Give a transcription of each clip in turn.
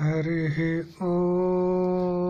हरिः ॐ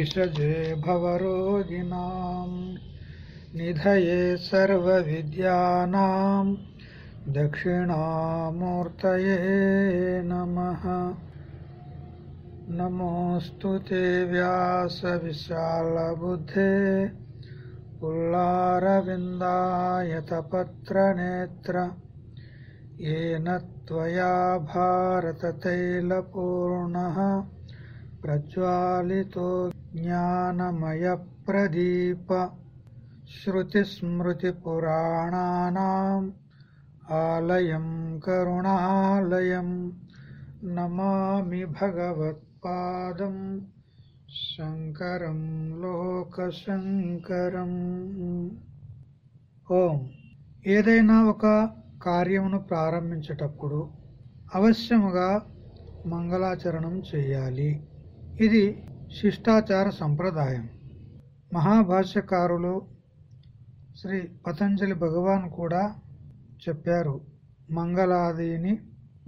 भिषजे भवरोगिणां निधये सर्वविद्यानां दक्षिणामूर्तये नमः। नमोऽस्तु ते व्यासविशालबुद्धे। उल्लारविन्दायतपत्रनेत्र येन त्वया भारततैलपूर्णः। प्रज्वालितो ज्ञानमयप्रदीप श्रुतिस्मृतिपुराणानाम् आलयं करुणालयं नमामि भगवत्पादं శంకరం లోకశంకరం ఓం ఏదైనా ఒక కార్యమును ప్రారంభించేటప్పుడు అవశ్యముగా మంగళాచరణం చేయాలి ఇది శిష్టాచార సంప్రదాయం. మహాభాష్యకారులు శ్రీ పతంజలి భగవాన్ కూడా చెప్పారు మంగళాదీని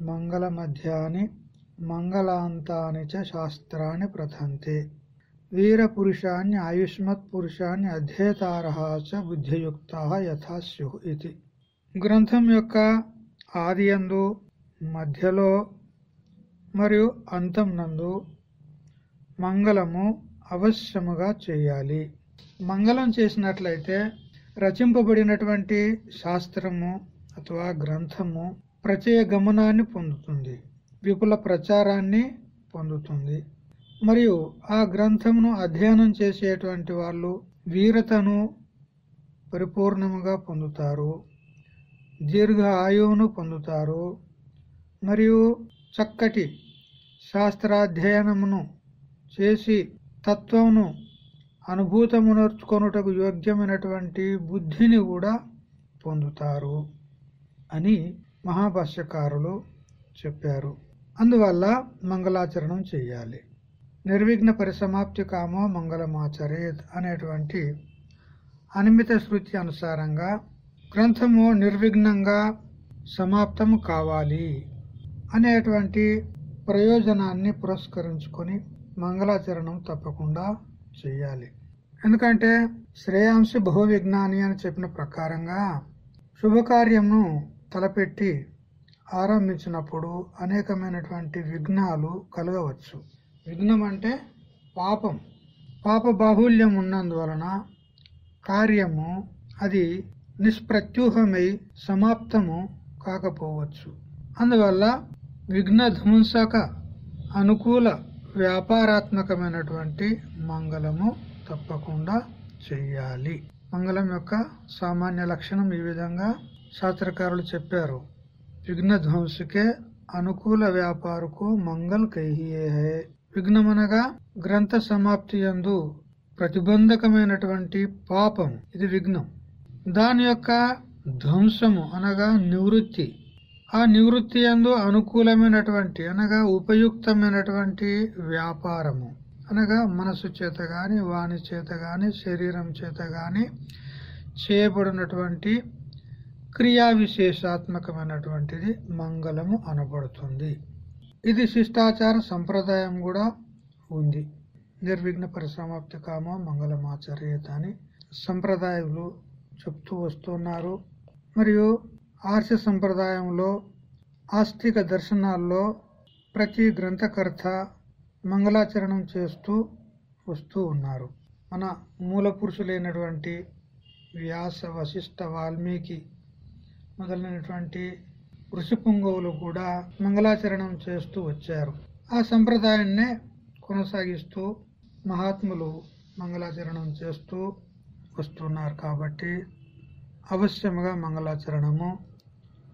మంగళ మధ్యాని మంగళాంతాని చ శాస్త్రాన్ని ప్రథంతే. వీరపురుషాన్ని ఆయుష్మత్ పురుషాన్ని అధ్యేతారః చ బుద్ధియుక్త యథా స్యు ఇది. గ్రంథం యొక్క ఆదియందు మధ్యలో మరియు అంతం నందు మంగళము అవశ్యముగా చేయాలి. మంగళం చేసినట్లయితే రచింపబడినటువంటి శాస్త్రము అథవా గ్రంథము ప్రచయ గమనాన్ని పొందుతుంది. విపుల ప్రచారాన్ని పొందుతుంది. మరియు ఆ గ్రంథమును అధ్యయనం చేసేటువంటి వాళ్ళు వీరతను పరిపూర్ణముగా పొందుతారు. దీర్ఘ ఆయువును పొందుతారు. మరియు చక్కటి శాస్త్రాధ్యయనమును చేసి తత్వమును అనుభూతమునర్చుకొనుటకు యోగ్యమైనటువంటి బుద్ధిని కూడా పొందుతారు అని మహాభాష్యకారులు చెప్పారు. అందువల్ల మంగళాచరణం చేయాలి. నిర్విఘ్న పరిసమాప్తి కామో మంగళమాచరేత్ అనేటువంటి అనిమిత శృతి అనుసారంగా గ్రంథము నిర్విఘ్నంగా సమాప్తము కావాలి అనేటువంటి ప్రయోజనాన్ని పురస్కరించుకొని మంగళాచరణం తప్పకుండా చేయాలి ఎందుకంటే శ్రేయాంశి బహువిజ్ఞాని అని చెప్పిన ప్రకారంగా శుభకార్యంను తలపెట్టి ఆరంభించినప్పుడు అనేకమైనటువంటి విఘ్నాలు కలగవచ్చు. విఘ్నం అంటే పాపం. పాప బాహుల్యం ఉన్నందువలన కార్యము అది నిష్ప్రత్యూహమై సమాప్తము కాకపోవచ్చు. అందువల్ల విఘ్న ధ్వంసక అనుకూల వ్యాపారాత్మకమైనటువంటి మంగళము తప్పకుండా చెయ్యాలి. మంగళం యొక్క సామాన్య లక్షణం ఈ విధంగా శాస్త్రకారులు చెప్పారు. విఘ్నధ్వంసుకే అనుకూల వ్యాపారకు మంగళ కహియే హే. విఘ్నమనగా గ్రంథ సమాప్తి యందు ప్రతిబంధకమైనటువంటి పాపం ఇది విఘ్నం. దాని యొక్క ధ్వంసము అనగా నివృత్తి. ఆ నివృత్తి యందు అనుకూలమైనటువంటి అనగా ఉపయుక్తమైనటువంటి వ్యాపారము. అనగా మనసు చేత గాని వాణి చేత గాని శరీరం చేత గాని చేయబడినటువంటి క్రియా విశేషాత్మకమైనటువంటిది మంగళము అనబడుతుంది. ఇది శిష్టాచార సంప్రదాయం కూడా ఉంది. నిర్విఘ్న పరిసమాప్తి కామో మంగళమాచర్యత అని సంప్రదాయాలు చెప్తూ వస్తున్నారు. మరియు ఆర్ష సంప్రదాయంలో ఆస్తిక దర్శనాల్లో ప్రతి గ్రంథకర్త మంగళాచరణం చేస్తూ వస్తూ ఉన్నారు. మన మూల పురుషులైనటువంటి వ్యాస వశిష్ట వాల్మీకి మొదలైనటువంటి ఋషిపుంగవులు కూడా మంగళాచరణం చేస్తూ వచ్చారు. ఆ సంప్రదాయాన్నే కొనసాగిస్తూ మహాత్ములు మంగళాచరణం చేస్తూ వస్తున్నారు కాబట్టి అవశ్యముగా మంగళాచరణము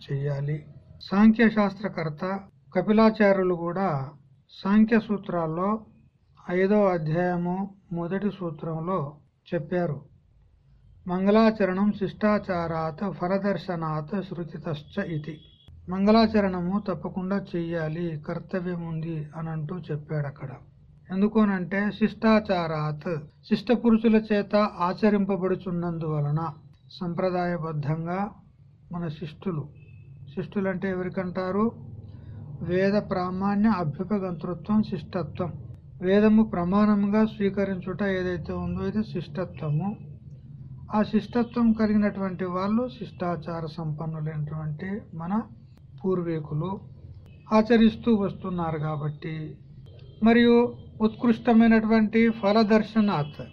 చెయ్యాలి సాంఖ్యశాస్త్రకర్త కపిలాచార్యులు కూడా సాంఖ్య సూత్రాల్లో ఐదో అధ్యాయము మొదటి సూత్రంలో చెప్పారు. మంగళాచరణం శిష్టాచారాత్ ఫలదర్శనాత్ శృతితశ్చ ఇది. మంగళాచరణము తప్పకుండా చెయ్యాలి కర్తవ్యం ఉంది అని అంటూ చెప్పాడు అక్కడ ఎందుకోనంటే శిష్టాచారాత్ శిష్ట పురుషుల చేత ఆచరింపబడుచున్నందువలన సంప్రదాయబద్ధంగా మన శిష్టులు శిష్టులు అంటే ఎవరికంటారు? వేద ప్రామాణ్య అభ్యుపగంతృత్వం శిష్టత్వం. వేదము ప్రమాణంగా స్వీకరించుట ఏదైతే ఉందో ఇది శిష్టత్వము. ఆ శిష్టత్వం కలిగినటువంటి వాళ్ళు శిష్టాచార సంపన్నులైనటువంటి మన పూర్వీకులు ఆచరిస్తూ వస్తున్నారు కాబట్టి. మరియు ఉత్కృష్టమైనటువంటి ఫలదర్శనాత్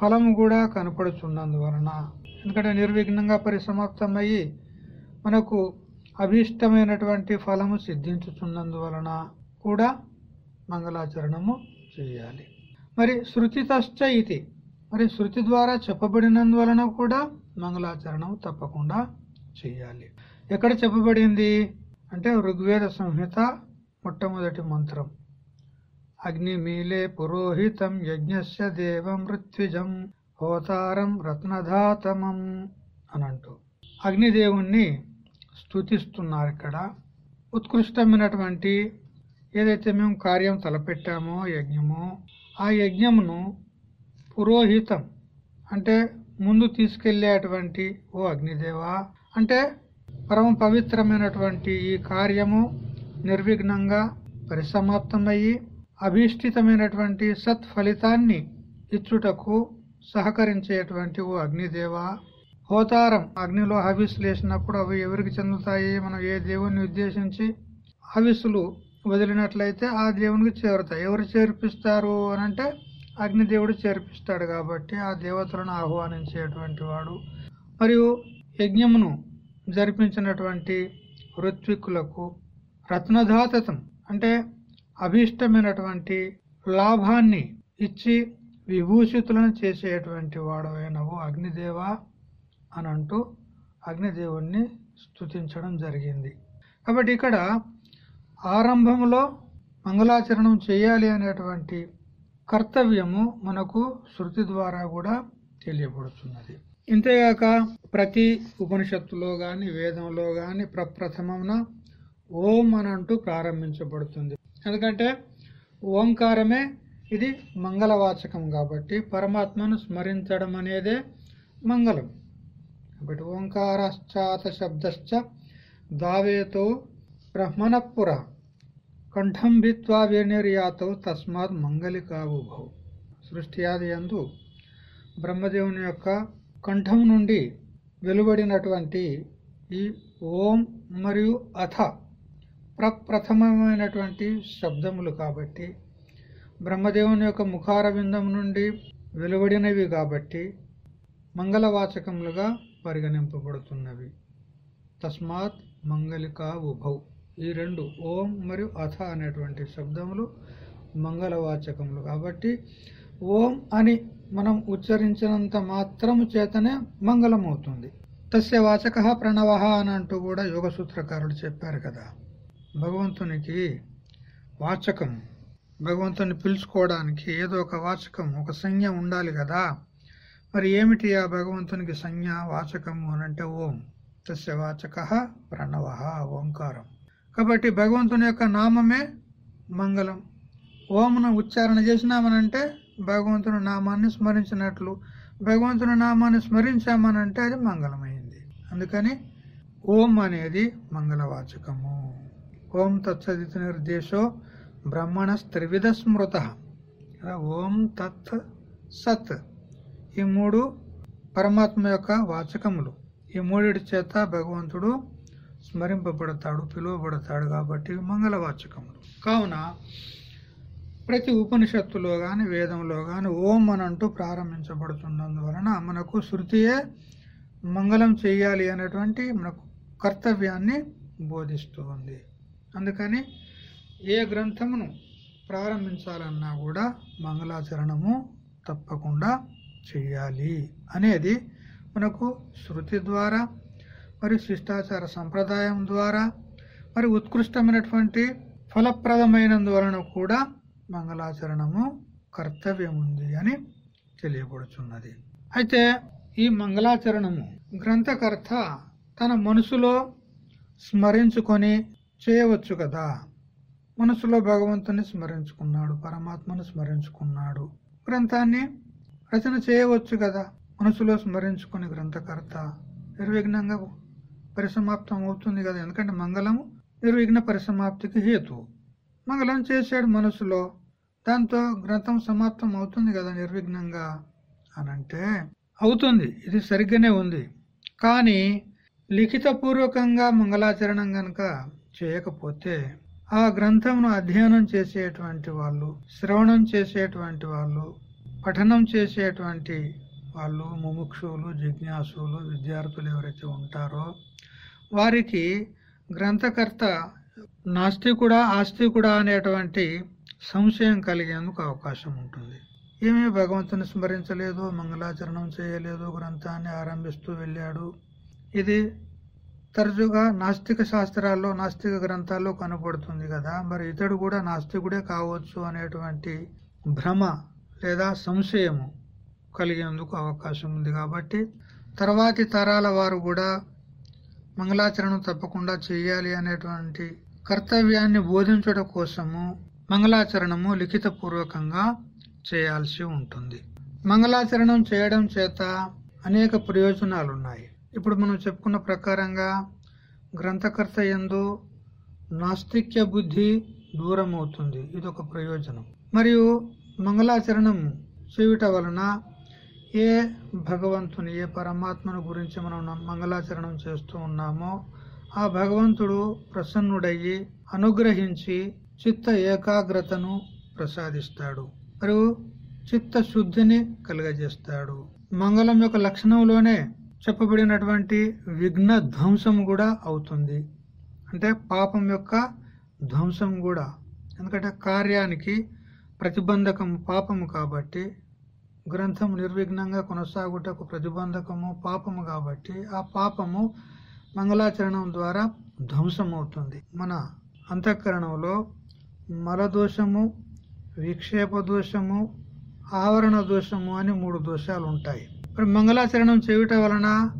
ఫలము కూడా కనపడుచున్నందువలన. ఎందుకంటే నిర్విఘ్నంగా పరిసమాప్తమయ్యి మనకు అభీష్టమైనటువంటి ఫలము సిద్ధించుచున్నందువలన కూడా మంగళాచరణము చేయాలి. మరి శృతితశ్చ ఇది. మరి శృతి ద్వారా చెప్పబడినందువలన కూడా మంగళాచరణం తప్పకుండా చేయాలి. ఎక్కడ చెప్పబడింది? అంటే ఋగ్వేద సంహిత మొట్టమొదటి మంత్రం. అగ్నిమీలే పురోహితం యజ్ఞస్య దేవం మృత్విజం హోతారం రత్నధాతమం అనంటూ. అగ్నిదేవుణ్ణి స్థుతిస్తున్నారు ఇక్కడ. ఉత్కృష్టమైనటువంటి ఏదైతే మేము కార్యం తలపెట్టామో యజ్ఞము ఆ యజ్ఞమును పురోహితం అంటే ముందు తీసుకెళ్ళేటువంటి ఓ అగ్నిదేవ అంటే పరమ పవిత్రమైనటువంటి ఈ కార్యము నిర్విఘ్నంగా పరిసమాప్తమయ్యి అభీష్టితమైనటువంటి సత్ఫలితాన్ని ఇచ్చుటకు సహకరించేటువంటి ఓ అగ్నిదేవ హోతారం అగ్నిలో హవిస్సులు వేసినప్పుడు అవి ఎవరికి చెందుతాయి? మనం ఏ దేవుణ్ణి ఉద్దేశించి హవిస్సులు వదిలినట్లయితే ఆ దేవునికి చేరుతాయి. ఎవరు చేర్పిస్తారు అని అంటే అగ్నిదేవుడు చేర్పిస్తాడు కాబట్టి ఆ దేవతలను ఆహ్వానించేటువంటి వాడు. మరియు యజ్ఞమును జరిపించినటువంటి ఋత్విక్కులకు రత్నధాతతం అంటే అభీష్టమైనటువంటి లాభాన్ని ఇచ్చి విభూషితులను చేసేటువంటి వాడు అయినవు అగ్నిదేవ. అని అంటూ అగ్నిదేవుణ్ణి స్తుతించడం జరిగింది. కాబట్టి ఇక్కడ ఆరంభంలో మంగళాచరణం చేయాలి అనేటువంటి కర్తవ్యము మనకు శృతి ద్వారా కూడా తెలియబడుతున్నది ఇంతేగాక ప్రతి ఉపనిషత్తులో కానీ వేదంలో కానీ ప్రప్రథమమున ఓం అని అంటూ ప్రారంభించబడుతుంది. ఎందుకంటే ఓంకారమే ఇది మంగళవాచకం కాబట్టి పరమాత్మను స్మరించడం అనేదే మంగళం. కాబట్టి ఓంకారాశ్చాత శబ్దశ్చ దావేతో బ్రహ్మణపుర కంఠం భిత్వా వేణిర్యాతవు తస్మాత్ మంగళికావుభౌ సృష్టి ఆది యందు బ్రహ్మదేవుని యొక్క కంఠం నుండి వెలువడినటువంటి ఈ ఓం మరియు అథ ప్రప్రథమమైనటువంటి శబ్దములు కాబట్టి బ్రహ్మదేవుని యొక్క ముఖార నుండి వెలువడినవి కాబట్టి మంగళవాచకములుగా పరిగణింపబడుతున్నవి. తస్మాత్ మంగళికా ఉభౌ. ఈ రెండు ఓం మరియు అథ అనేటువంటి శబ్దములు మంగళవాచకములు. కాబట్టి ఓం అని మనం ఉచ్చరించినంత మాత్రము చేతనే మంగళమవుతుంది. తస్య వాచక ప్రణవ అని అంటూ కూడా యోగ సూత్రకారుడు చెప్పారు కదా. భగవంతునికి వాచకం భగవంతుని పిలుచుకోవడానికి ఏదో ఒక వాచకం ఒక సంజ్ఞ ఉండాలి కదా. మరి ఏమిటి ఆ భగవంతునికి సంజ్ఞ వాచకము అనంటే ఓం. తస్య వాచక ప్రణవ ఓంకారం. కాబట్టి భగవంతుని యొక్క నామమే మంగళం. ఓంను ఉచ్చారణ చేసినామనంటే భగవంతుని నామాన్ని స్మరించినట్లు. భగవంతుని నామాన్ని స్మరించామనంటే అది మంగళమైంది. అందుకని ఓం అనేది మంగళవాచకము. ఓం తత్సదిత నిర్దేశో బ్రహ్మణ త్రివిధ స్మృత ఓం తత్ సత్ ఈ మూడు పరమాత్మ యొక్క వాచకములు. ఈ మూడిటి చేత భగవంతుడు స్మరింపబడతాడు పిలువబడతాడు కాబట్టి మంగళవాచకములు కావున ప్రతి ఉపనిషత్తులో కానీ వేదంలో కానీ ఓం అనంటూ ప్రారంభించబడుతున్నందువలన మనకు శృతియే మంగళం చేయాలి అనేటువంటి మనకు కర్తవ్యాన్ని బోధిస్తూ ఉంది అందుకని ఏ గ్రంథమును ప్రారంభించాలన్నా కూడా మంగళాచరణము తప్పకుండా చెయ్యాలి అనేది మనకు శృతి ద్వారా మరి శిష్టాచార సంప్రదాయం ద్వారా మరి ఉత్కృష్టమైనటువంటి ఫలప్రదమైనందువలన కూడా మంగళాచరణము కర్తవ్యం ఉంది అని తెలియబడుచున్నది. అయితే ఈ మంగళాచరణము గ్రంథకర్త తన మనసులో స్మరించుకొని చేయవచ్చు కదా? మనసులో భగవంతుని స్మరించుకున్నాడు పరమాత్మను స్మరించుకున్నాడు. గ్రంథాన్ని రచన చేయవచ్చు కదా. మనసులో స్మరించుకుని గ్రంథకర్త నిర్విఘ్నంగా పరిసమాప్తం అవుతుంది కదా. ఎందుకంటే మంగళము నిర్విఘ్న పరిసమాప్తికి హేతు మంగళం చేశాడు మనసులో దాంతో గ్రంథం సమాప్తం అవుతుంది కదా నిర్విఘ్నంగా అనంటే అవుతుంది. ఇది సరిగ్గానే ఉంది. కానీ లిఖితపూర్వకంగా మంగళాచరణం గనక చేయకపోతే ఆ గ్రంథంను అధ్యయనం చేసేటువంటి వాళ్ళు శ్రవణం చేసేటువంటి వాళ్ళు పఠనం చేసేటువంటి వాళ్ళు ముముక్షువులు జిజ్ఞాసులు విద్యార్థులు ఎవరైతే ఉంటారో వారికి గ్రంథకర్త నాస్తికుడా ఆస్తికుడా అనేటువంటి సంశయం కలిగేందుకు అవకాశం ఉంటుంది. ఏమీ భగవంతుని స్మరించలేదు మంగళాచరణం చేయలేదు గ్రంథాన్ని ఆరంభిస్తూ వెళ్ళాడు. ఇది తరచుగా నాస్తిక శాస్త్రాల్లో నాస్తిక గ్రంథాల్లో కనపడుతుంది కదా. మరి ఇతడు కూడా నాస్తికుడే కావచ్చు అనేటువంటి భ్రమ లేదా సంశయము కలిగేందుకు అవకాశం ఉంది కాబట్టి తర్వాతి తరాల వారు కూడా మంగళాచరణం తప్పకుండా చేయాలి అనేటువంటి కర్తవ్యాన్ని బోధించడం కోసము మంగళాచరణము లిఖిత పూర్వకంగా చేయాల్సి ఉంటుంది. మంగళాచరణం చేయడం చేత అనేక ప్రయోజనాలు ఉన్నాయి ఇప్పుడు మనం చెప్పుకున్న ప్రకారంగా గ్రంథకర్త ఎందు నాస్తిక్య బుద్ధి దూరమవుతుంది. ఇది ఒక ప్రయోజనం. మరియు మంగళాచరణం చేయుట వలన ఏ భగవంతుని ఏ పరమాత్మను గురించి మనం మంగళాచరణం చేస్తూ ఉన్నామో ఆ భగవంతుడు ప్రసన్నుడయ్యి అనుగ్రహించి చిత్త ఏకాగ్రతను ప్రసాదిస్తాడు. మరియు చిత్త శుద్ధిని కలుగజేస్తాడు. మంగళం యొక్క లక్షణంలోనే చెప్పబడినటువంటి విఘ్న ధ్వంసం కూడా అవుతుంది. అంటే పాపం యొక్క ధ్వంసం కూడా. ఎందుకంటే కార్యానికి ప్రతిబంధకం పాపము కాబట్టి గ్రంథం నిర్విఘ్నంగా కొనసాగుటకు ప్రతిబంధకము పాపము కాబట్టి ఆ పాపము మంగళాచరణం ద్వారా ధ్వంసమవుతుంది. మన అంతఃకరణంలో మలదోషము విక్షేప దోషము ఆవరణ దోషము అని మూడు దోషాలు ఉంటాయి. మరి మంగళాచరణం చేయుట వలన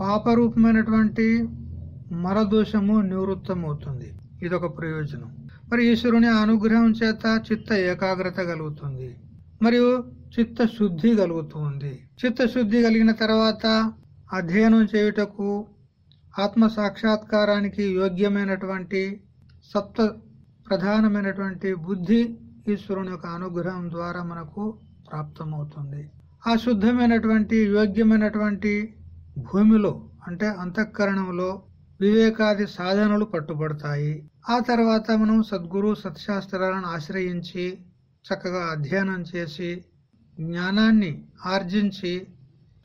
పాపరూపమైనటువంటి మరదోషము నివృత్తమవుతుంది. ఇదొక ప్రయోజనం. మరి ఈశ్వరుని అనుగ్రహం చేత చిత్త ఏకాగ్రత కలుగుతుంది. మరియు చిత్త శుద్ధి కలుగుతుంది. చిత్త శుద్ధి కలిగిన తర్వాత అధ్యయనం చేయుటకు ఆత్మ సాక్షాత్కారానికి యోగ్యమైనటువంటి సప్త ప్రధానమైనటువంటి బుద్ధి ఈశ్వరుని యొక్క అనుగ్రహం ద్వారా మనకు ప్రాప్తమవుతుంది. ఆ శుద్ధమైనటువంటి యోగ్యమైనటువంటి భూమిలో అంటే అంతఃకరణంలో వివేకాది సాధనలు పట్టుబడతాయి. ఆ తర్వాత మనం సద్గురు సత్శాస్త్రాలను ఆశ్రయించి చక్కగా అధ్యయనం చేసి జ్ఞానాన్ని ఆర్జించి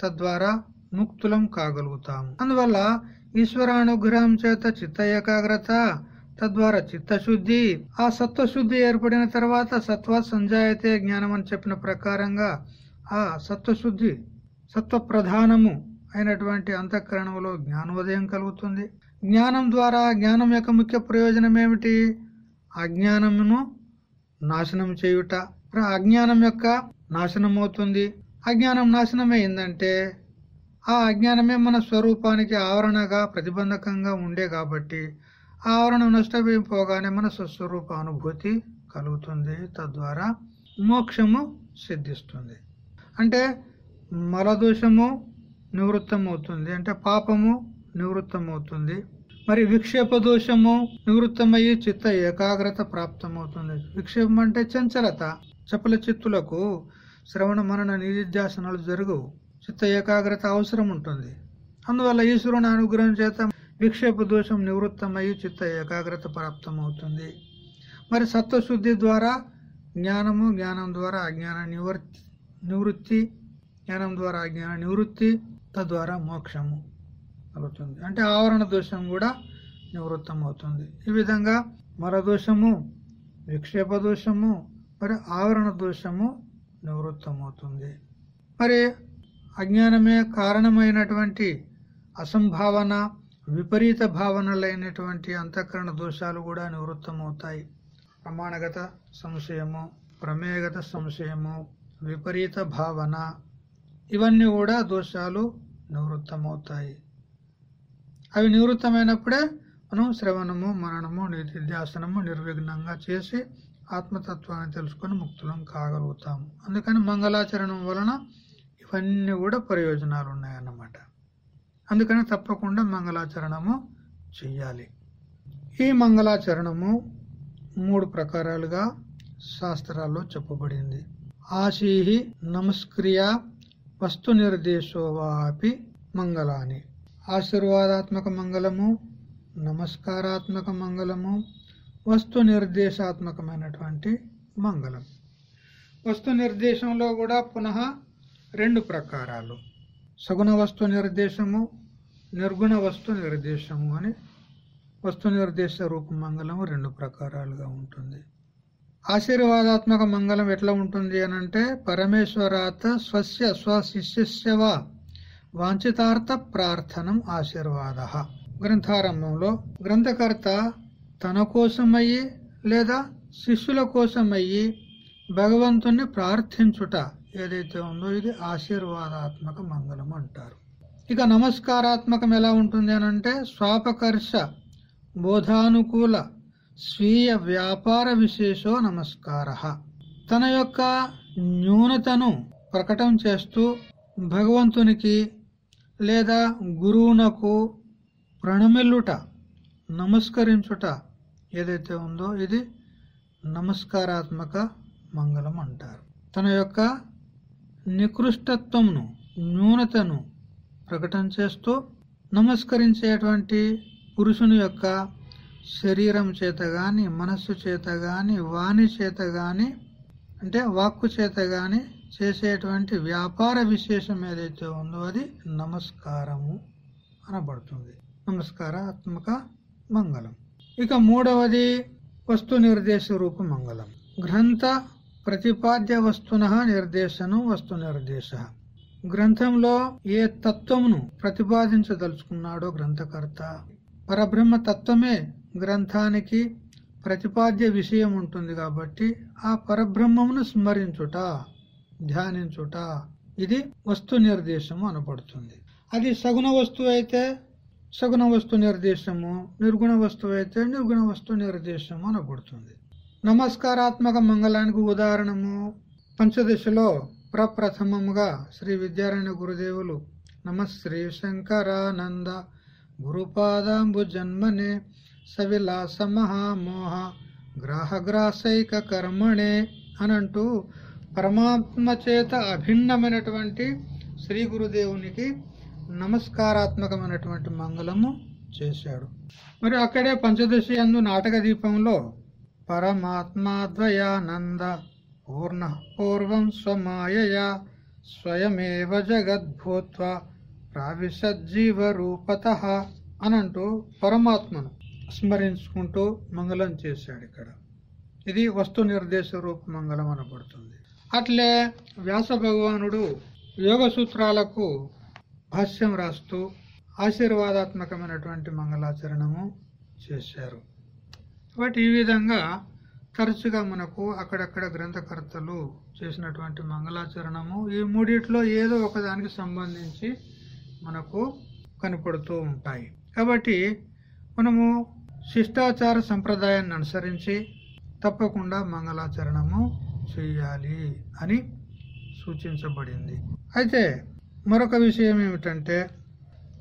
తద్వారా ముక్తులం కాగలుగుతాము అందువల్ల ఈశ్వరానుగ్రహం చేత చిత్త ఏకాగ్రత తద్వారా చిత్తశుద్ధి ఆ సత్వశుద్ధి ఏర్పడిన తర్వాత సత్వ సంజాయతే జ్ఞానం అని చెప్పిన ప్రకారంగా ఆ సత్వశుద్ధి సత్వ ప్రధానము అయినటువంటి అంతఃకరణంలో జ్ఞానోదయం కలుగుతుంది. జ్ఞానం ద్వారా జ్ఞానం యొక్క ముఖ్య ప్రయోజనం ఏమిటి? అజ్ఞానమును నాశనం చేయుట. అజ్ఞానం యొక్క నాశనం అవుతుంది. అజ్ఞానం నాశనం అయిందంటే ఆ అజ్ఞానమే మన స్వరూపానికి ఆవరణగా ప్రతిబంధకంగా ఉండే కాబట్టి ఆ ఆవరణ నష్టమైపోగానే మన స్వస్వరూప అనుభూతి కలుగుతుంది. తద్వారా మోక్షము సిద్ధిస్తుంది. అంటే మలదోషము నివృత్తం అవుతుంది అంటే పాపము నివృత్తమవుతుంది. మరి విక్షేప దోషము నివృత్తమయ్యి చిత్త ఏకాగ్రత ప్రాప్తమవుతుంది. విక్షేపం అంటే చంచలత. చపల చిత్తులకు శ్రవణ మనన నిధిధ్యాసనాలు జరుగు చిత్త ఏకాగ్రత అవసరం ఉంటుంది. అందువల్ల ఈశ్వరుని అనుగ్రహం చేత విక్షేప దోషం నివృత్తమయ్యి చిత్త ఏకాగ్రత ప్రాప్తమవుతుంది. మరి సత్వశుద్ధి ద్వారా జ్ఞానము జ్ఞానం ద్వారా అజ్ఞాన నివృత్తి నివృత్తి జ్ఞానం ద్వారా అజ్ఞాన నివృత్తి తద్వారా మోక్షము. కలుగుతుంది. అంటే ఆవరణ దోషం కూడా నివృత్తం అవుతుంది ఈ విధంగా మరదోషము విక్షేప దోషము మరి ఆవరణ దోషము నివృత్తమవుతుంది. మరి అజ్ఞానమే కారణమైనటువంటి అసంభావన విపరీత భావనలైనటువంటి అంతఃకరణ దోషాలు కూడా నివృత్తమవుతాయి. ప్రమాణగత సంశయము ప్రమేయగత సంశయము విపరీత భావన ఇవన్నీ కూడా దోషాలు నివృత్తమవుతాయి. అవి నివృత్తమైనప్పుడే మనం శ్రవణము మననము నిధిధ్యాసనము నిర్విఘ్నంగా చేసి ఆత్మతత్వాన్ని తెలుసుకొని ముక్తులం కాగలుగుతాము. అందుకని మంగళాచరణం వలన ఇవన్నీ కూడా ప్రయోజనాలు ఉన్నాయన్నమాట. అందుకని తప్పకుండా మంగళాచరణము చెయ్యాలి. ఈ మంగళాచరణము మూడు ప్రకారాలుగా శాస్త్రాల్లో చెప్పబడింది. ఆశీహి నమస్క్రియ వస్తు నిర్దేశోవాపి మంగళాని. ఆశీర్వాదాత్మక మంగళము నమస్కారాత్మక మంగళము వస్తు నిర్దేశాత్మకమైనటువంటి మంగళం. వస్తు నిర్దేశంలో కూడా పునః రెండు ప్రకారాలు. సగుణ వస్తు నిర్దేశము నిర్గుణ వస్తు నిర్దేశము అని వస్తు నిర్దేశ రూప మంగళము రెండు ప్రకారాలుగా ఉంటుంది. ఆశీర్వాదాత్మక మంగళం ఎట్లా ఉంటుంది అనంటే పరమేశ్వరాత స్వస్య స్వశిష్యస్య వాంఛితార్థ ప్రార్థనం ఆశీర్వాద. గ్రంథారంభంలో గ్రంథకర్త తన కోసమయ్యి లేదా శిష్యుల కోసమయ్యి భగవంతుణ్ణి ప్రార్థించుట ఏదైతే ఉందో ఇది ఆశీర్వాదాత్మక మంగళం అంటారు. ఇక నమస్కారాత్మకం ఎలా ఉంటుంది అనంటే స్వాపకర్ష బోధానుకూల స్వీయ వ్యాపార విశేషో నమస్కార. తన యొక్క న్యూనతను ప్రకటన చేస్తూ భగవంతునికి లేదా గురువునకు ప్రణమిల్లుట నమస్కరించుట ఏదైతే ఉందో ఇది నమస్కారాత్మక మంగళం అంటారు. తన యొక్క నికృష్టత్వమును న్యూనతను ప్రకటన చేస్తూ నమస్కరించేటువంటి పురుషుని యొక్క శరీరం చేత గాని మనస్సు చేత గాని వాణి చేత గాని అంటే వాక్కు చేత గాని చేసేటువంటి వ్యాపార విశేషం ఏదైతే ఉందో అది నమస్కారము అనబడుతుంది. నమస్కారాత్మక మంగళం. ఇక మూడవది వస్తు నిర్దేశ రూప మంగళం. గ్రంథ ప్రతిపాద్య వస్తున నిర్దేశను వస్తు నిర్దేశ. గ్రంథంలో ఏ తత్వమును ప్రతిపాదించదలుచుకున్నాడో గ్రంథకర్త? పరబ్రహ్మ తత్వమే గ్రంథానికి ప్రతిపాద్య విషయం ఉంటుంది కాబట్టి ఆ పరబ్రహ్మమును స్మరించుట. ధ్యానించుట. ఇది వస్తు నిర్దేశము అనపడుతుంది అది సగుణ వస్తువు అయితే సగుణ వస్తు నిర్దేశము నిర్గుణ వస్తువు అయితే నిర్గుణ వస్తు నిర్దేశము అనబడుతుంది. నమస్కారాత్మక మంగళానికి ఉదాహరణము. పంచదశలో ప్రప్రథమముగా శ్రీ విద్యారాయణ గురుదేవులు నమ శ్రీ శంకరానంద గురుపాదాంబు జన్మనే సవిలాస మహామోహ గ్రాహగ్రాసైక కర్మణే అనంటూ పరమాత్మ చేత అభిన్నమైనటువంటి శ్రీ గురుదేవునికి నమస్కారాత్మకమైనటువంటి మంగళము చేశాడు. మరి అక్కడే పంచదశి అందు నాటక దీపంలో పరమాత్మాద్వయానంద పూర్ణ పూర్వం స్వమాయయా స్వయమేవ జగద్భూత్వ ప్రావిశజ్జీవ రూపత అనంటూ పరమాత్మను స్మరించుకుంటూ మంగళం చేశాడు ఇక్కడ. ఇది వస్తు నిర్దేశ రూప మంగళం అనబడుతుంది. అట్లే వ్యాస భగవానుడు యోగ సూత్రాలకు భాష్యం రాస్తూ ఆశీర్వాదాత్మకమైనటువంటి మంగళాచరణము చేశారు. కాబట్టి ఈ విధంగా తరచుగా మనకు అక్కడక్కడ గ్రంథకర్తలు చేసినటువంటి మంగళాచరణము ఈ మూడిట్లో ఏదో ఒకదానికి సంబంధించి మనకు కనపడుతూ ఉంటాయి. కాబట్టి మనము శిష్టాచార సంప్రదాయాన్ని అనుసరించి తప్పకుండా మంగళాచరణము చేయాలి అని సూచించబడింది. అయితే మరొక విషయం ఏమిటంటే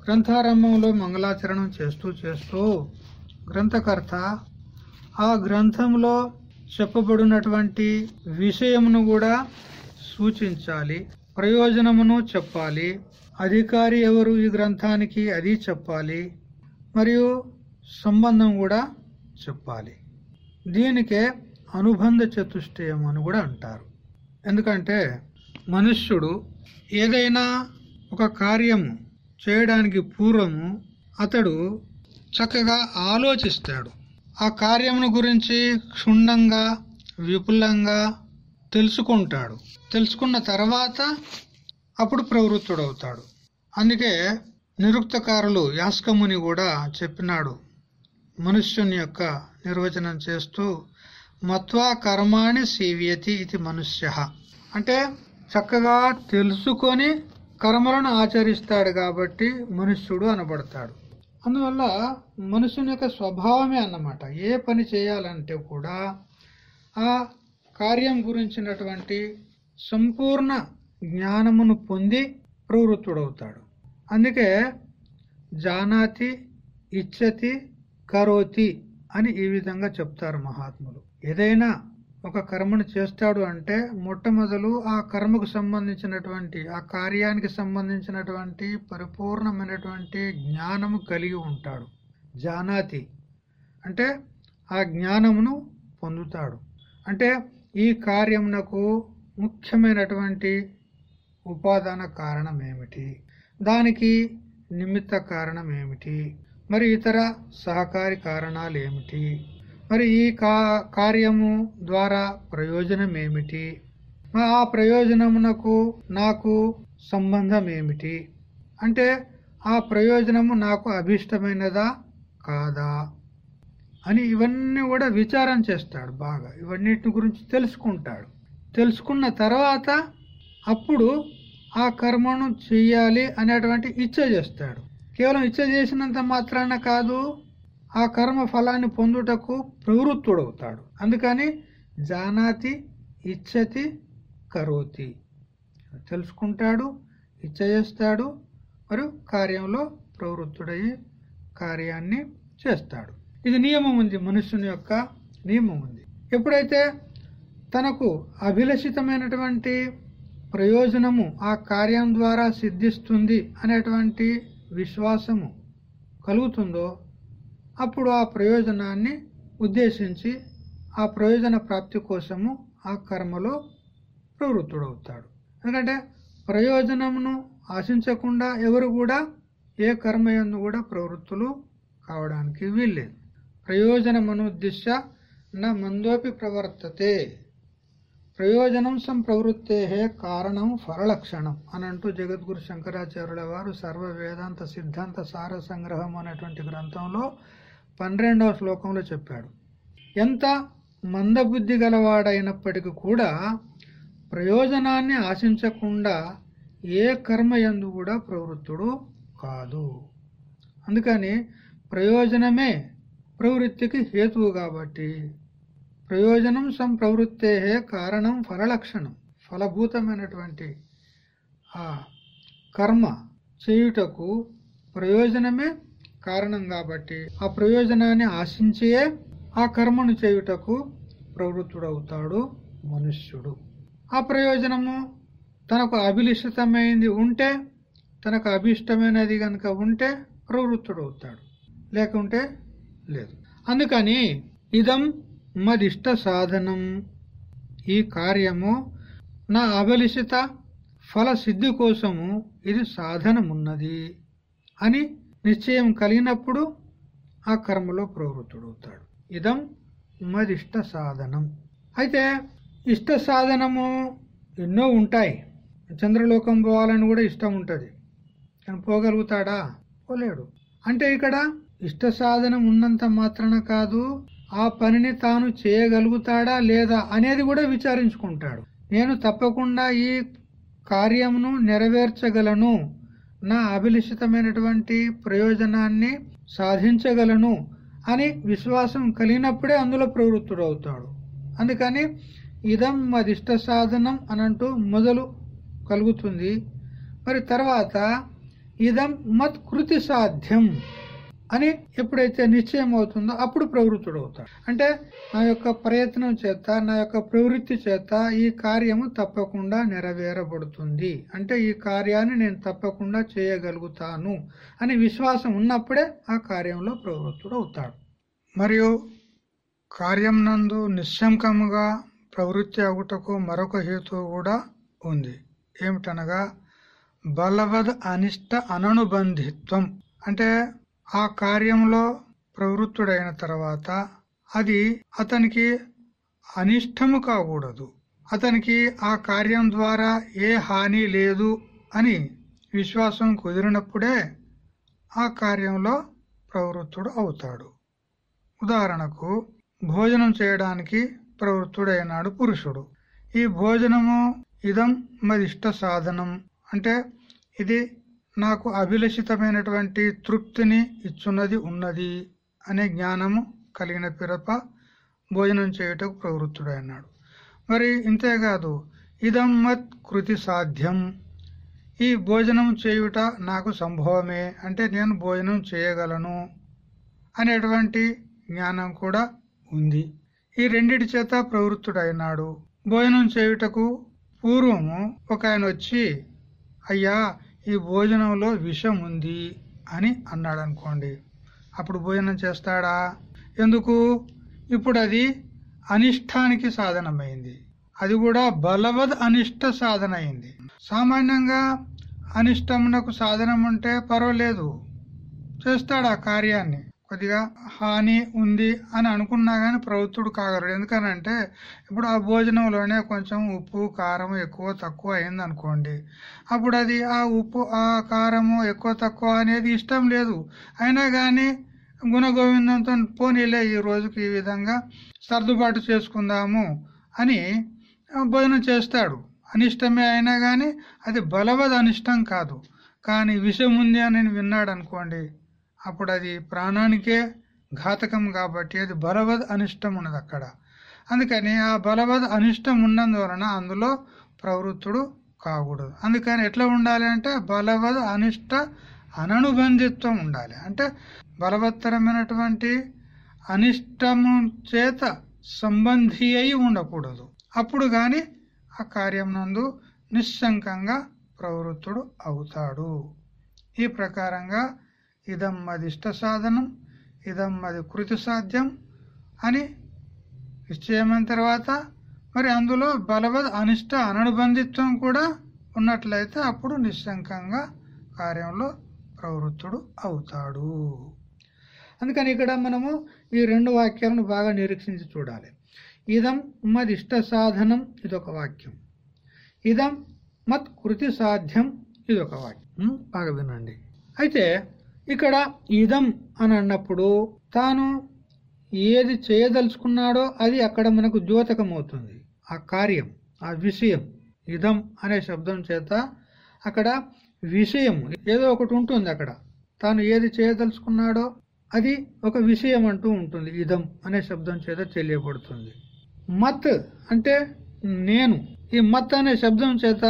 గ్రంథారంభంలో మంగళాచరణం చేస్తూ చేస్తూ గ్రంథకర్త ఆ గ్రంథంలో చెప్పబడినటువంటి విషయమును కూడా సూచించాలి ప్రయోజనమును చెప్పాలి అధికారి ఎవరు ఈ గ్రంథానికి అది చెప్పాలి మరియు సంబంధం కూడా చెప్పాలి. దీనికే అనుబంధ చతుష్టయం అని కూడా అంటారు. ఎందుకంటే మనుష్యుడు ఏదైనా ఒక కార్యము చేయడానికి పూర్వము అతడు చక్కగా ఆలోచిస్తాడు. ఆ కార్యమును గురించి క్షుణ్ణంగా విపులంగా తెలుసుకుంటాడు. తెలుసుకున్న తర్వాత అప్పుడు ప్రవృత్తుడవుతాడు. అందుకే నిరుక్తకారులు యాస్కముని కూడా చెప్పినాడు. మనుష్యుని యొక్క నిర్వచనం చేస్తూ మత్వా కర్మాణి సేవ్యతి ఇది మనుష్య. అంటే చక్కగా తెలుసుకొని కర్మలను ఆచరిస్తాడు కాబట్టి మనుష్యుడు అనబడతాడు. అందువల్ల మనుషుని యొక్క స్వభావమే అన్నమాట. ఏ పని చేయాలంటే కూడా ఆ కార్యం గురించినటువంటి సంపూర్ణ జ్ఞానమును పొంది ప్రవృత్తుడవుతాడు. అందుకే జానాతి ఇచ్చతి కరోతి అని ఈ విధంగా చెప్తారు మహాత్ములు. ఏదైనా ఒక కర్మను చేస్తాడు అంటే మొట్టమొదలు ఆ కర్మకు సంబంధించినటువంటి ఆ కార్యానికి సంబంధించినటువంటి పరిపూర్ణమైనటువంటి జ్ఞానము కలిగి ఉంటాడు. జానాతి. అంటే ఆ జ్ఞానమును పొందుతాడు. అంటే ఈ కార్యమునకు ముఖ్యమైనటువంటి ఉపాదాన కారణం ఏమిటి దానికి నిమిత్త కారణం ఏమిటి మరి ఇతర సహకారి కారణాలు ఏమిటి మరి ఈ కా కార్యము ద్వారా ప్రయోజనం ఏమిటి ఆ ప్రయోజనమునకు నాకు సంబంధం ఏమిటి అంటే ఆ ప్రయోజనము నాకు అభిష్టమైనదా? కాదా? అని ఇవన్నీ కూడా విచారం చేస్తాడు బాగా. ఇవన్నిటి గురించి తెలుసుకుంటాడు. తెలుసుకున్న తర్వాత అప్పుడు ఆ కర్మను చేయాలి అనేటువంటి ఇచ్చ చేస్తాడు. కేవలం ఇచ్చ చేసినంత మాత్రాన కాదు ఆ కర్మ ఫలాన్ని పొందుటకు ప్రవృత్తుడవుతాడు. అందుకని జానాతి ఇచ్చతి కరోతి. తెలుసుకుంటాడు ఇచ్చ చేస్తాడు మరియు కార్యంలో ప్రవృత్తుడయ్యి కార్యాన్ని చేస్తాడు. ఇది నియమం ఉంది మనుషుని యొక్క నియమం ఉంది. ఎప్పుడైతే తనకు అభిలషితమైనటువంటి ప్రయోజనము ఆ కార్యం ద్వారా సిద్ధిస్తుంది అనేటువంటి విశ్వాసము కలుగుతుందో అప్పుడు ఆ ప్రయోజనాన్ని ఉద్దేశించి ఆ ప్రయోజన ప్రాప్తి కోసము ఆ కర్మలో ప్రవృత్తుడవుతాడు. ఎందుకంటే ప్రయోజనమును ఆశించకుండా ఎవరు కూడా ఏ కర్మయందు కూడా ప్రవృత్తులు కావడానికి వీల్లేదు. ప్రయోజనమనుద్దిశ్య నా మందోపి ప్రవర్తతే. ప్రయోజనం సంప్రవృత్తే కారణం ఫలలక్షణం అని అంటూ జగద్గురు శంకరాచార్యుల వారు సర్వ వేదాంత సిద్ధాంత సార సంగ్రహం అనేటువంటి గ్రంథంలో పన్నెండవ శ్లోకంలో చెప్పాడు. ఎంత మందబుద్ధి గలవాడైనప్పటికీ కూడా ప్రయోజనాన్ని ఆశించకుండా ఏ కర్మ ఎందు కూడా ప్రవృత్తుడు కాదు. అందుకని ప్రయోజనమే ప్రవృత్తికి హేతువు కాబట్టి. ప్రయోజనం సంప్రవృత్తే కారణం ఫలలక్షణం ఫలభూతమైనటువంటి ఆ కర్మ చేయుటకు ప్రయోజనమే కారణం కాబట్టి ఆ ప్రయోజనాన్ని ఆశించే ఆ కర్మను చేయుటకు ప్రవృత్తుడవుతాడు మనుష్యుడు. ఆ ప్రయోజనము తనకు అభిలిషితమైంది ఉంటే తనకు అభిష్టమైనది కనుక ఉంటే ప్రవృత్తుడవుతాడు. లేకుంటే లేదు. అందుకని ఇదం మదిష్ట సాధనం. ఈ కార్యము నా అభిలిషిత ఫల సిద్ధి కోసము ఇది సాధనమున్నది అని నిశ్చయం కలిగినప్పుడు ఆ కర్మలో ప్రవృత్తుడవుతాడు. ఇదం ఉమదిష్ట సాధనం. అయితే ఇష్ట సాధనము ఎన్నో ఉంటాయి. చంద్రలోకం పోవాలని కూడా ఇష్టం ఉంటుంది. కానీ పోగలుగుతాడా? పోలేడు. అంటే ఇక్కడ ఇష్ట సాధనం ఉన్నంత మాత్రాన కాదు ఆ పనిని తాను చేయగలుగుతాడా లేదా అనేది కూడా విచారించుకుంటాడు. నేను తప్పకుండా ఈ కార్యమును నెరవేర్చగలను. నా అభిలిషితమైనటువంటి ప్రయోజనాన్ని సాధించగలను అని విశ్వాసం కలిగినప్పుడే అందులో ప్రవృత్తుడు అవుతాడు అందుకని ఇదం మదిష్ట సాధనం అనంటూ మొదలు కలుగుతుంది. మరి తర్వాత ఇదం మత్ కృతి సాధ్యం అని ఎప్పుడైతే నిశ్చయం అవుతుందో అప్పుడు ప్రవృత్తుడు అవుతాడు. అంటే నా యొక్క ప్రయత్నం చేత నా యొక్క ప్రవృత్తి చేత ఈ కార్యము తప్పకుండా నెరవేరబడుతుంది. అంటే ఈ కార్యాన్ని నేను తప్పకుండా చేయగలుగుతాను అని విశ్వాసం ఉన్నప్పుడే ఆ కార్యంలో ప్రవృత్తుడు అవుతాడు. మరియు కార్యం నందు నిశ్శంకముగా ప్రవృత్తి అవుటకు మరొక హేతువు కూడా ఉంది. ఏమిటనగా బలవద్ అనిష్ట అననుబంధిత్వం. అంటే ఆ కార్యంలో ప్రవృత్తుడైన తర్వాత అది అతనికి అనిష్టము కాకూడదు. అతనికి ఆ కార్యం ద్వారా ఏ హాని లేదు అని విశ్వాసం కుదిరినప్పుడే ఆ కార్యంలో ప్రవృత్తుడు అవుతాడు. ఉదాహరణకు భోజనం చేయడానికి ప్రవృత్తుడైనాడు పురుషుడు. ఈ భోజనము ఇదం మదిష్ట సాధనం అంటే ఇది నాకు అభిలషితమైనటువంటి తృప్తిని ఇచ్చున్నది ఉన్నది అనే జ్ఞానము కలిగిన పిరప భోజనం చేయుటకు ప్రవృత్తుడైనాడు మరి ఇంతేకాదు ఇదం మత్ కృతి సాధ్యం. ఈ భోజనం చేయుట నాకు సంభవమే అంటే నేను భోజనం చేయగలను అనేటువంటి జ్ఞానం కూడా ఉంది. ఈ రెండిటి చేత ప్రవృత్తుడైనాడు భోజనం చేయుటకు పూర్వము ఒక ఆయన వచ్చి అయ్యా ఈ భోజనంలో విషం ఉంది అని అన్నాడు అనుకోండి అప్పుడు భోజనం చేస్తాడా? ఎందుకు? ఇప్పుడు అది అనిష్టానికి సాధనమైంది. అది కూడా బలవద్ అనిష్ట సాధన అయింది సామాన్యంగా అనిష్టమునకు సాధనం ఉంటే పర్వాలేదు. చేస్తాడు ఆ కార్యాన్ని? కొద్దిగా హాని ఉంది అని అనుకున్నా కానీ ప్రవృత్తుడు కాగలడు. ఎందుకనంటే ఇప్పుడు ఆ భోజనంలోనే కొంచెం ఉప్పు కారం ఎక్కువ తక్కువ అయింది అనుకోండి. అప్పుడు అది ఆ ఉప్పు ఆ కారము ఎక్కువ తక్కువ అనేది ఇష్టం లేదు. అయినా కానీ గుణగోవిందంతో పోనీలే ఈ రోజుకి ఈ విధంగా సర్దుబాటు చేసుకుందాము అని భోజనం చేస్తాడు. అనిష్టమే అయినా కానీ అది బలవద్ అనిష్టం కాదు. కానీ విషం ఉంది అని విన్నాడు అనుకోండి అప్పుడు అది ప్రాణానికే ఘాతకం కాబట్టి అది బలవద్ అనిష్టం ఉన్నది అక్కడ. అందుకని ఆ బలవద్ అనిష్టం ఉన్నందువలన అందులో ప్రవృత్తుడు కాకూడదు. అందుకని ఎట్లా ఉండాలి అంటే బలవద్ అనిష్ట అననుబంధిత్వం ఉండాలి. అంటే బలవత్తరమైనటువంటి అనిష్టము చేత సంబంధి అయి ఉండకూడదు. అప్పుడు గాని ఆ కార్యం నందు నిశ్శంకంగా ప్రవృత్తుడు అవుతాడు. ఈ ప్రకారంగా ఇదం అది ఇష్ట సాధనం ఇదం అది కృతి సాధ్యం అని నిశ్చయమైన తర్వాత మరి అందులో బలవద్ అనిష్ట అననుబంధిత్వం కూడా ఉన్నట్లయితే అప్పుడు నిశ్శంకంగా కార్యంలో ప్రవృత్తుడు అవుతాడు. అందుకని ఇక్కడ మనము ఈ రెండు వాక్యాలను బాగా నిరీక్షించి చూడాలి. ఇదం మద్ ఇష్ట సాధనం ఇదొక వాక్యం. ఇదం మత్ కృతి సాధ్యం ఇదొక వాక్యం. బాగా వినండి. అయితే ఇక్కడ ఇదం అని అన్నప్పుడు తాను ఏది చేయదలుచుకున్నాడో అది అక్కడ మనకు ద్యోతకం అవుతుంది ఆ కార్యం ఆ విషయం ఇదం అనే శబ్దం చేత అక్కడ విషయం ఏదో ఒకటి ఉంటుంది అక్కడ. తాను ఏది చేయదలుచుకున్నాడో అది ఒక విషయం అంటూ ఉంటుంది ఇదం అనే శబ్దం చేత తెలియబడుతుంది. మత్ అంటే నేను. ఈ మత్ అనే శబ్దం చేత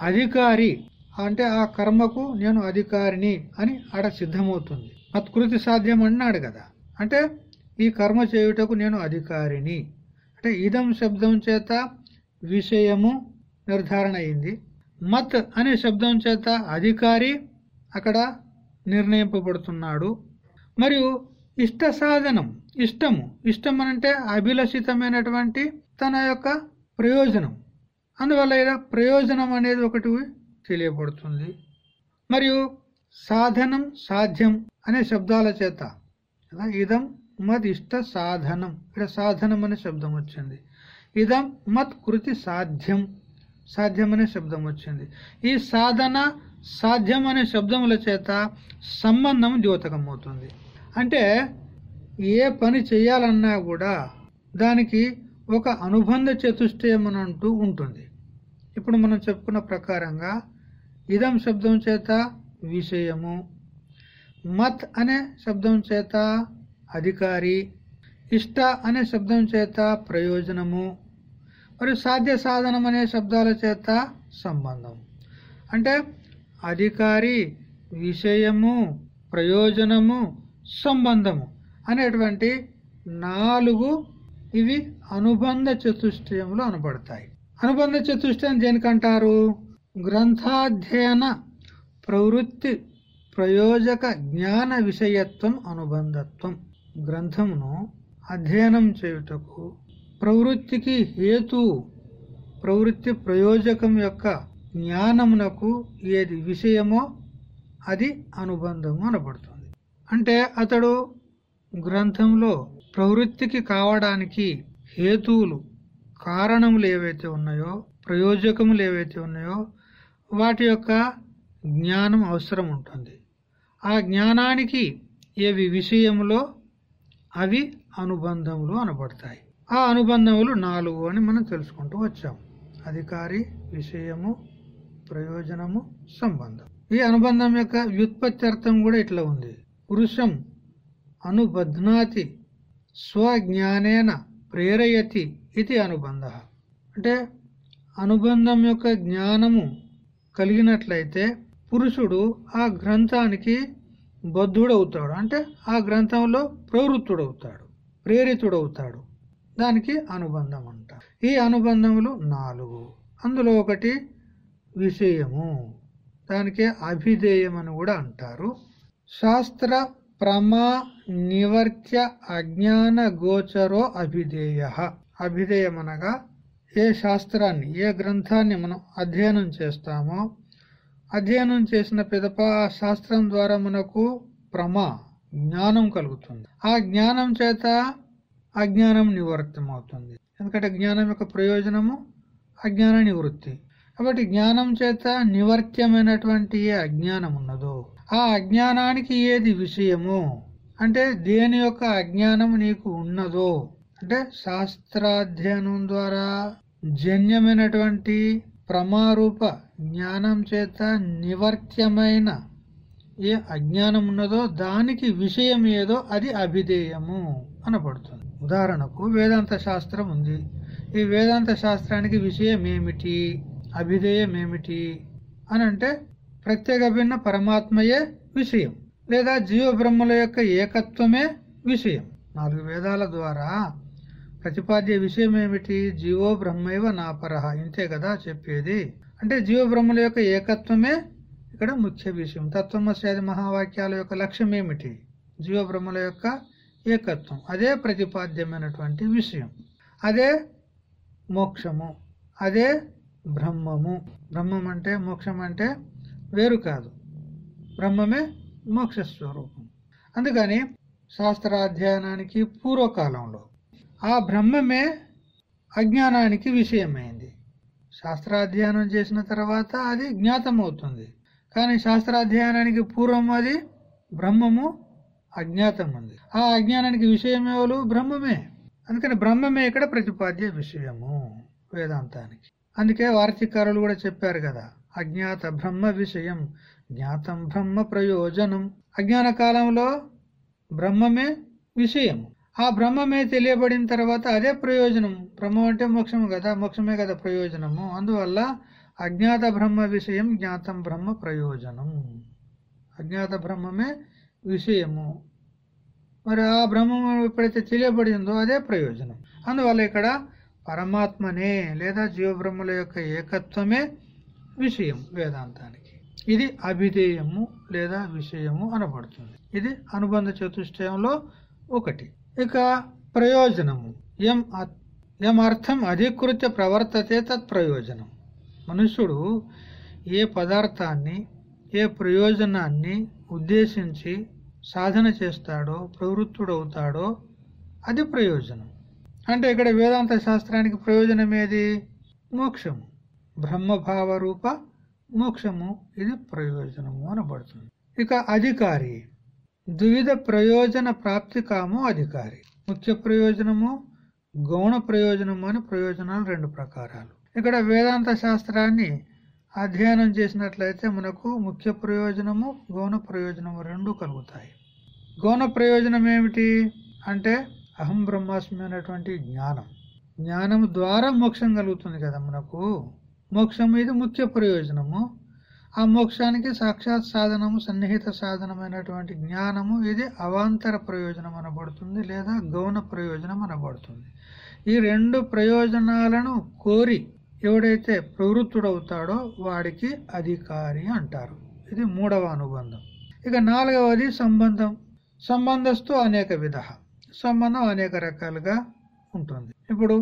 అధికారి అంటే ఆ కర్మకు నేను అధికారిని అని ఆడ సిద్ధమవుతుంది. మత్కృతి సాధ్యం అన్నాడు కదా. అంటే ఈ కర్మ చేయుటకు నేను అధికారిని. అంటే ఇదం శబ్దం చేత విషయము నిర్ధారణ అయింది. మత్ అనే శబ్దం చేత అధికారి అక్కడ నిర్ణయింపబడుతున్నాడు. మరియు ఇష్ట సాధనం ఇష్టము ఇష్టం అనంటే అభిలషితమైనటువంటి తన యొక్క ప్రయోజనం. అందువల్ల ఇలా ప్రయోజనం అనేది ఒకటి తెలియబడుతుంది. మరియు సాధనం సాధ్యం అనే శబ్దాల చేత ఇదం మద్ ఇష్ట సాధనం. ఇక్కడ సాధనం అనే శబ్దం వచ్చింది. ఇదం మత్ కృతి సాధ్యం సాధ్యం అనే శబ్దం వచ్చింది. ఈ సాధన సాధ్యం అనే శబ్దముల చేత సంబంధం ద్యోతకం అవుతుంది. అంటే ఏ పని చేయాలన్నా కూడా దానికి ఒక అనుబంధ చతుష్టయం అని అంటూ ఉంటుంది. ఇప్పుడు మనం చెప్పుకున్న ప్రకారంగా ఇదం శబ్దం చేత విషయము. మత్ అనే శబ్దం చేత అధికారి. ఇష్ట అనే శబ్దం చేత ప్రయోజనము. మరియు సాధ్య సాధనం అనే శబ్దాల చేత సంబంధం. అంటే అధికారి విషయము ప్రయోజనము సంబంధము అనేటువంటి నాలుగు ఇవి అనుబంధ చతుష్టయంలో అనబడతాయి. అనుబంధ చతుష్టయం దేనికంటారు? గ్రంథాధ్యయన ప్రవృత్తి ప్రయోజక జ్ఞాన విషయత్వం అనుబంధత్వం గ్రంథమును అధ్యయనం చేయుటకు ప్రవృత్తికి హేతు ప్రవృత్తి ప్రయోజకం యొక్క జ్ఞానమునకు ఏది విషయమో అది అనుబంధము అనబడుతుంది. అంటే అతడు గ్రంథంలో ప్రవృత్తికి కావడానికి హేతువులు కారణములు ఏవైతే ఉన్నాయో ప్రయోజకములు ఏవైతే ఉన్నాయో వాటి యొక్క జ్ఞానం అవసరం ఉంటుంది. ఆ జ్ఞానానికి ఏవి విషయములో అవి అనుబంధములు అనబడతాయి. ఆ అనుబంధములు నాలుగు అని మనం తెలుసుకుంటూ వచ్చాం అధికారి విషయము ప్రయోజనము సంబంధం. ఈ అనుబంధం యొక్క వ్యుత్పత్తి అర్థం కూడా ఇట్లా ఉంది. పురుషం అనుబధ్నాతి స్వజ్ఞానేన ప్రేరయతి ఇది అనుబంధ. అంటే అనుబంధం యొక్క జ్ఞానము కలిగినట్లయితే పురుషుడు ఆ గ్రంథానికి బద్ధుడవుతాడు. అంటే ఆ గ్రంథంలో ప్రవృత్తుడవుతాడు ప్రేరితుడవుతాడు. దానికి అనుబంధం అంటారు ఈ అనుబంధములు నాలుగు. అందులో ఒకటి విషయము. దానికి అభిధేయం అని కూడా అంటారు. శాస్త్ర ప్రమా నివర్త్య అజ్ఞాన గోచరో అభిధేయ. అభిధేయం అనగా ఏ శాస్త్రాన్ని ఏ గ్రంథాన్ని మనం అధ్యయనం చేస్తామో అధ్యయనం చేసిన పిదప ఆ శాస్త్రం ద్వారా మనకు ప్రమా జ్ఞానం కలుగుతుంది. ఆ జ్ఞానం చేత అజ్ఞానం నివర్తమవుతుంది ఎందుకంటే జ్ఞానం యొక్క ప్రయోజనము అజ్ఞాన నివృత్తి. కాబట్టి జ్ఞానం చేత నివర్త్యమైనటువంటి ఏ అజ్ఞానం ఉన్నదో ఆ అజ్ఞానానికి ఏది విషయము? అంటే దేని యొక్క అజ్ఞానం నీకు ఉన్నదో. అంటే శాస్త్రాధ్యయనం ద్వారా జన్యమైనటువంటి ప్రమారూప జ్ఞానం చేత నివర్త్యమైన ఏ అజ్ఞానం ఉన్నదో దానికి విషయం ఏదో అది అభిధేయము అనబడుతుంది. ఉదాహరణకు వేదాంత శాస్త్రం ఉంది. ఈ వేదాంత శాస్త్రానికి విషయం ఏమిటి? అభిధేయం ఏమిటి? అని అంటే ప్రత్యేక భిన్న పరమాత్మయే విషయం లేదా జీవ బ్రహ్మల యొక్క ఏకత్వమే విషయం. నాలుగు వేదాల ద్వారా ప్రతిపాద్య విషయం ఏమిటి జీవో బ్రహ్మైవ నాపరహ. ఇంతే కదా చెప్పేది. అంటే జీవ బ్రహ్మల యొక్క ఏకత్వమే ఇక్కడ ముఖ్య విషయం. తత్వమశాది మహావాక్యాల యొక్క లక్ష్యం ఏమిటి జీవ బ్రహ్మల యొక్క ఏకత్వం. అదే ప్రతిపాద్యమైనటువంటి విషయం. అదే మోక్షము. అదే బ్రహ్మము. బ్రహ్మం అంటే మోక్షం అంటే వేరు కాదు. బ్రహ్మమే మోక్ష స్వరూపం అందుకని శాస్త్రాధ్యయనానికి పూర్వకాలంలో ఆ బ్రహ్మమే అజ్ఞానానికి విషయమైంది. శాస్త్రాధ్యయనం చేసిన తర్వాత అది జ్ఞాతమవుతుంది. కానీ శాస్త్రాధ్యయనానికి పూర్వం అది బ్రహ్మము అజ్ఞాతం ఉంది ఆ అజ్ఞానానికి విషయం ఎవరు? బ్రహ్మమే. అందుకని బ్రహ్మమే ఇక్కడ ప్రతిపాద్య విషయము వేదాంతానికి. అందుకే వార్తీకారులు కూడా చెప్పారు కదా అజ్ఞాత బ్రహ్మ విషయం జ్ఞాతం బ్రహ్మ ప్రయోజనం. అజ్ఞాన కాలంలో బ్రహ్మమే విషయము. ఆ బ్రహ్మమే తెలియబడిన తర్వాత అదే ప్రయోజనం బ్రహ్మం అంటే మోక్షము కదా మోక్షమే కదా ప్రయోజనము. అందువల్ల అజ్ఞాత బ్రహ్మ విషయం జ్ఞాతం బ్రహ్మ ప్రయోజనం. అజ్ఞాత బ్రహ్మమే విషయము. మరి ఆ బ్రహ్మము ఎప్పుడైతే తెలియబడిందో అదే ప్రయోజనం. అందువల్ల ఇక్కడ పరమాత్మనే లేదా జీవబ్రహ్మల యొక్క ఏకత్వమే విషయం వేదాంతానికి. ఇది అభిధేయము లేదా విషయము అనబడుతుంది. ఇది అనుబంధ చతుష్టయంలో ఒకటి. ఇక ప్రయోజనము. ఎం ఎం అర్థం? అధికృత్య ప్రవర్తతే తత్ ప్రయోజనం మనుష్యుడు ఏ పదార్థాన్ని ఏ ప్రయోజనాన్ని ఉద్దేశించి సాధన చేస్తాడో ప్రవృత్తుడవుతాడో అది ప్రయోజనం. అంటే ఇక్కడ వేదాంత శాస్త్రానికి ప్రయోజనం ఏది? మోక్షము. బ్రహ్మభావ రూప మోక్షము. ఇది ప్రయోజనము అనబడుతుంది. ఇక అధికారి. ద్విధ ప్రయోజన ప్రాప్తి కామో అధికారి. ముఖ్య ప్రయోజనము గౌణ ప్రయోజనము అని ప్రయోజనాలు రెండు ప్రకారాలు. ఇక్కడ వేదాంత శాస్త్రాన్ని అధ్యయనం చేసినట్లయితే మనకు ముఖ్య ప్రయోజనము గౌణ ప్రయోజనము రెండు కలుగుతాయి. గౌణ ప్రయోజనం ఏమిటి? అంటే అహం బ్రహ్మాస్మి అనేటువంటి జ్ఞానం. జ్ఞానం ద్వారా మోక్షం కలుగుతుంది కదా మనకు. మోక్షం ఇది ముఖ్య ప్రయోజనము. ఆ మోక్షానికి సాక్షాత్ సాధనము సన్నిహిత సాధనమైనటువంటి జ్ఞానము ఇది అవాంతర ప్రయోజనం అనబడుతుంది లేదా గౌణ ప్రయోజనం అనబడుతుంది. ఈ రెండు ప్రయోజనాలను కోరి ఎవడైతే ప్రవృత్తుడవుతాడో వాడికి అధికారి అంటారు. ఇది మూడవ అనుబంధం. ఇక నాలుగవది సంబంధం. సంబంధస్తు అనేక విధ. సంబంధం అనేక రకాలుగా ఉంటుంది. ఇప్పుడు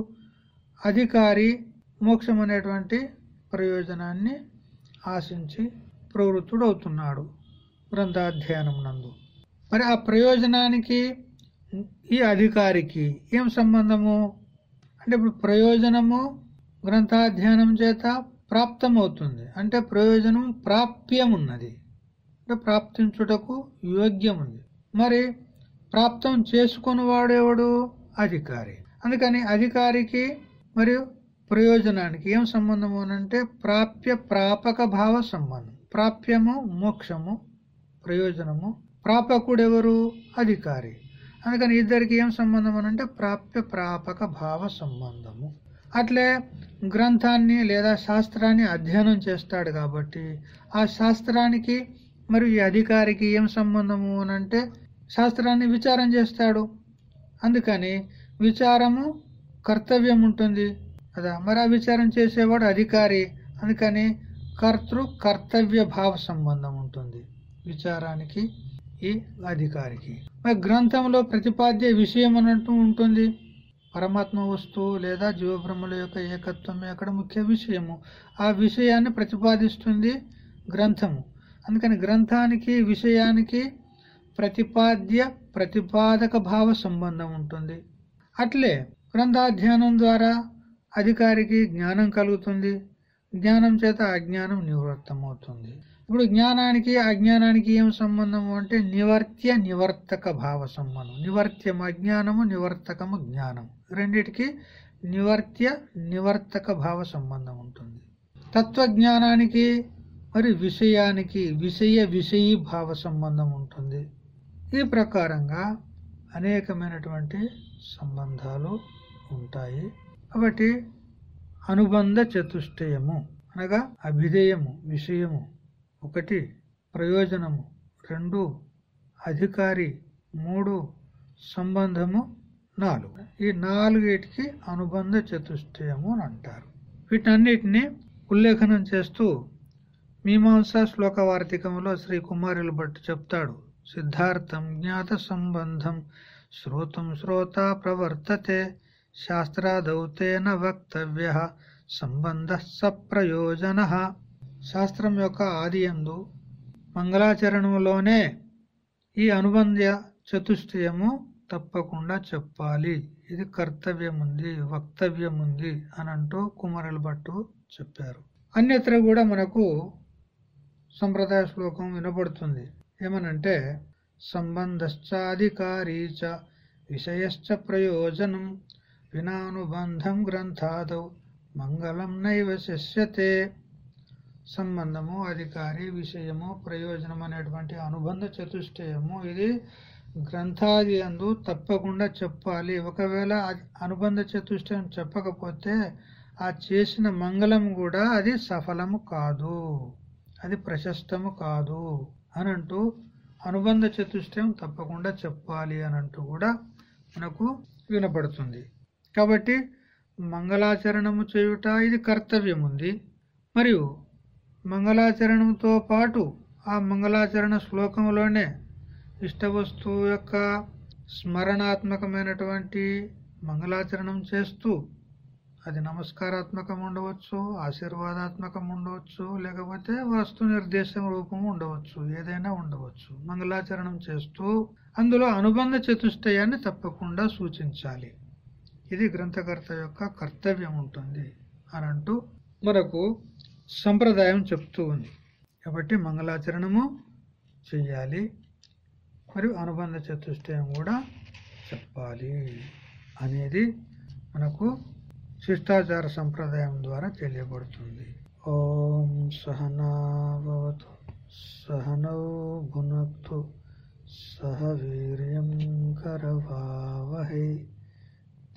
అధికారి మోక్షం అనేటువంటి ప్రయోజనాన్ని ఆశించి ప్రవృత్తుడవుతున్నాడు గ్రంథాధ్యయనం నందు మరి ఆ ప్రయోజనానికి ఈ అధికారికి ఏం సంబంధము? అంటే ఇప్పుడు ప్రయోజనము గ్రంథాధ్యయనం చేత ప్రాప్తమవుతుంది. అంటే ప్రయోజనం ప్రాప్యం ఉన్నది అంటే ప్రాప్తించుటకు యోగ్యం ఉంది మరి ప్రాప్తం చేసుకుని వాడేవాడు అధికారి. అందుకని అధికారికి మరియు ప్రయోజనానికి ఏం సంబంధము అనంటే ప్రాప్య ప్రాపక భావ సంబంధం. ప్రాప్యము మోక్షము ప్రయోజనము. ప్రాపకుడెవరు అధికారి. అందుకని ఇద్దరికి ఏం సంబంధం అనంటే ప్రాప్య ప్రాపక భావ సంబంధము. అట్లే గ్రంథాన్ని లేదా శాస్త్రాన్ని అధ్యయనం చేస్తాడు కాబట్టి ఆ శాస్త్రానికి మరియు ఈ అధికారికి ఏం సంబంధము అనంటే శాస్త్రాన్ని విచారం చేస్తాడు. అందుకని విచారము కర్తవ్యం ఉంటుంది. కదా మరి ఆ విచారం చేసేవాడు అధికారి. అందుకని కర్తృ కర్తవ్య భావ సంబంధం ఉంటుంది విచారానికి ఈ అధికారికి. మరి గ్రంథంలో ప్రతిపాద్య విషయం అన్నట్టు ఉంటుంది. పరమాత్మ వస్తువు లేదా జీవబ్రహ్మల యొక్క ఏకత్వమే అక్కడ ముఖ్య విషయము? ఆ విషయాన్ని ప్రతిపాదిస్తుంది గ్రంథము. అందుకని గ్రంథానికి విషయానికి ప్రతిపాద్య ప్రతిపాదక భావ సంబంధం ఉంటుంది. అట్లే గ్రంథాధ్యయనం ద్వారా అధికారికి జ్ఞానం కలుగుతుంది. జ్ఞానం చేత అజ్ఞానం నివృత్తమవుతుంది. ఇప్పుడు జ్ఞానానికి అజ్ఞానానికి ఏం సంబంధము అంటే నివర్త్య నివర్తక భావ సంబంధం. నివర్త్యం అజ్ఞానము నివర్తకము జ్ఞానం. రెండిటికి నివర్త్య నివర్తక భావ సంబంధం ఉంటుంది. తత్వజ్ఞానానికి మరి విషయానికి విషయ విషయీ భావ సంబంధం ఉంటుంది. ఈ ప్రకారంగా అనేకమైనటువంటి సంబంధాలు ఉంటాయి. కాబట్టి అనుబంధ చతుష్టయము అనగా అభిధేయము విషయము ఒకటి ప్రయోజనము రెండు అధికారి మూడు సంబంధము నాలుగు. ఈ నాలుగేటికి అనుబంధ చతుష్టయము అని అంటారు. వీటన్నిటిని ఉల్లేఖనం చేస్తూ మీమాంసా శ్లోక వార్తికంలో శ్రీ కుమారులు భట్ చెప్తాడు. సిద్ధార్థం జ్ఞాత సంబంధం శ్రోతం శ్రోత ప్రవర్తతే శాస్త్రాదౌతేన వక్తవ్య సంబంధ సప్రయోజన. శాస్త్రం యొక్క ఆది ఎందు మంగళాచరణములోనే ఈ అనుబంధ చతుష్టయము తప్పకుండా చెప్పాలి. ఇది కర్తవ్యం ఉంది వక్తవ్యం ఉంది అని అంటూ కుమారుల భట్టు చెప్పారు. అన్యత్ర కూడా మనకు సంప్రదాయ శ్లోకం వినబడుతుంది ఏమనంటే సంబంధశ్చాధికారీ చ విషయశ్చ ప్రయోజనం వినానుబంధం గ్రంథాదౌ మంగళం నైవ శిష్యతే. సంబంధము అధికారి విషయము ప్రయోజనం అనేటువంటి అనుబంధ చతుష్టయము ఇది. గ్రంథాది అందు తప్పకుండా చెప్పాలి. ఒకవేళ అనుబంధ చతుష్టయం చెప్పకపోతే ఆ చేసిన మంగళం కూడా అది సఫలము కాదు. అది ప్రశస్తము కాదు అని అంటూ అనుబంధ చతుష్టయం తప్పకుండా చెప్పాలి అని అంటూ కూడా మనకు వినపడుతుంది. కాబట్టి మంగళాచరణము చేయుట ఇది కర్తవ్యం ఉంది మరియు మంగళాచరణంతో పాటు ఆ మంగళాచరణ శ్లోకంలోనే ఇష్టవస్తువు యొక్క స్మరణాత్మకమైనటువంటి మంగళాచరణం చేస్తూ అది నమస్కారాత్మకం ఉండవచ్చు ఆశీర్వాదాత్మకం ఉండవచ్చు లేకపోతే వస్తు నిర్దేశం రూపం ఉండవచ్చు ఏదైనా ఉండవచ్చు. మంగళాచరణం చేస్తూ అందులో అనుబంధ చతుష్టయాన్ని తప్పకుండా సూచించాలి. ఇది గ్రంథకర్త యొక్క కర్తవ్యం ఉంటుంది అని అంటూ మనకు సంప్రదాయం చెప్తూ ఉంది. కాబట్టి మంగళాచరణము చెయ్యాలి. మరియు అనుబంధ చతుష్టయం కూడా చెప్పాలి అనేది మనకు శిష్టాచార సంప్రదాయం ద్వారా తెలియబడుతుంది. ఓం సహనాభవతు సహనౌ భునక్తు సహ వీర్యం కరవావహై.